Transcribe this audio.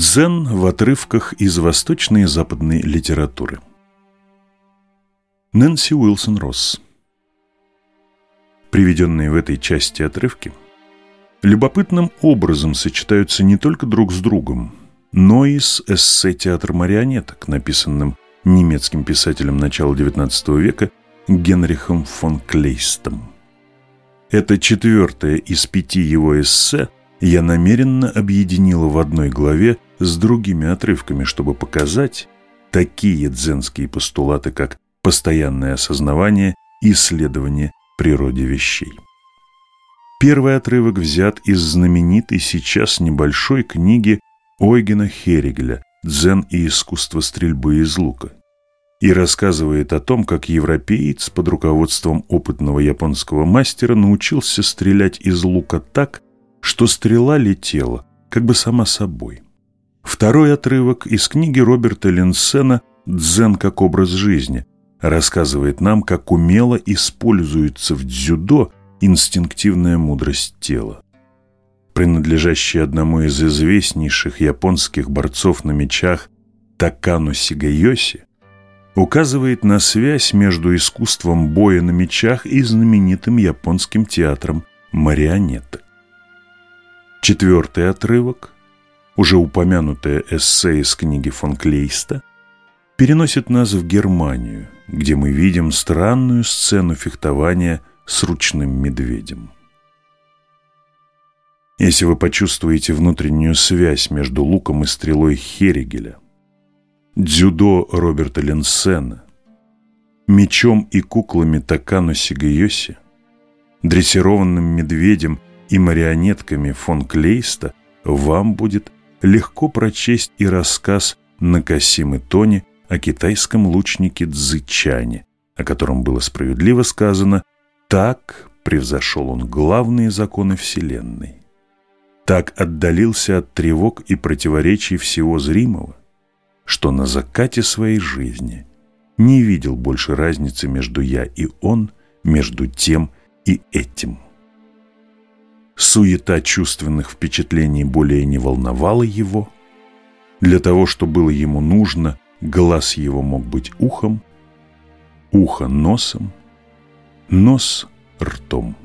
Дзен в отрывках из восточной и западной литературы. Нэнси Уилсон Росс. Приведенные в этой части отрывки любопытным образом сочетаются не только друг с другом, но и с эссе «Театр марионеток», написанным немецким писателем начала XIX века Генрихом фон Клейстом. Это четвертое из пяти его эссе я намеренно объединила в одной главе с другими отрывками, чтобы показать такие дзенские постулаты, как постоянное осознавание и исследование природе вещей. Первый отрывок взят из знаменитой сейчас небольшой книги Ойгена Херигеля «Дзен и искусство стрельбы из лука» и рассказывает о том, как европеец под руководством опытного японского мастера научился стрелять из лука так, что стрела летела как бы сама собой. Второй отрывок из книги Роберта Линсена «Дзен как образ жизни» рассказывает нам, как умело используется в дзюдо инстинктивная мудрость тела принадлежащий одному из известнейших японских борцов на мечах Такану Сигайоси, указывает на связь между искусством боя на мечах и знаменитым японским театром марионеток. Четвертый отрывок, уже упомянутое эссе из книги фон Клейста, переносит нас в Германию, где мы видим странную сцену фехтования с ручным медведем. Если вы почувствуете внутреннюю связь между луком и стрелой Херигеля, дзюдо Роберта Ленсена, мечом и куклами Такану Сигайоси, дрессированным медведем и марионетками фон Клейста, вам будет легко прочесть и рассказ Накасимы Тони о китайском лучнике Цзычане, о котором было справедливо сказано «так превзошел он главные законы Вселенной» так отдалился от тревог и противоречий всего зримого, что на закате своей жизни не видел больше разницы между «я» и «он», между тем и этим. Суета чувственных впечатлений более не волновала его. Для того, что было ему нужно, глаз его мог быть ухом, ухо – носом, нос – ртом.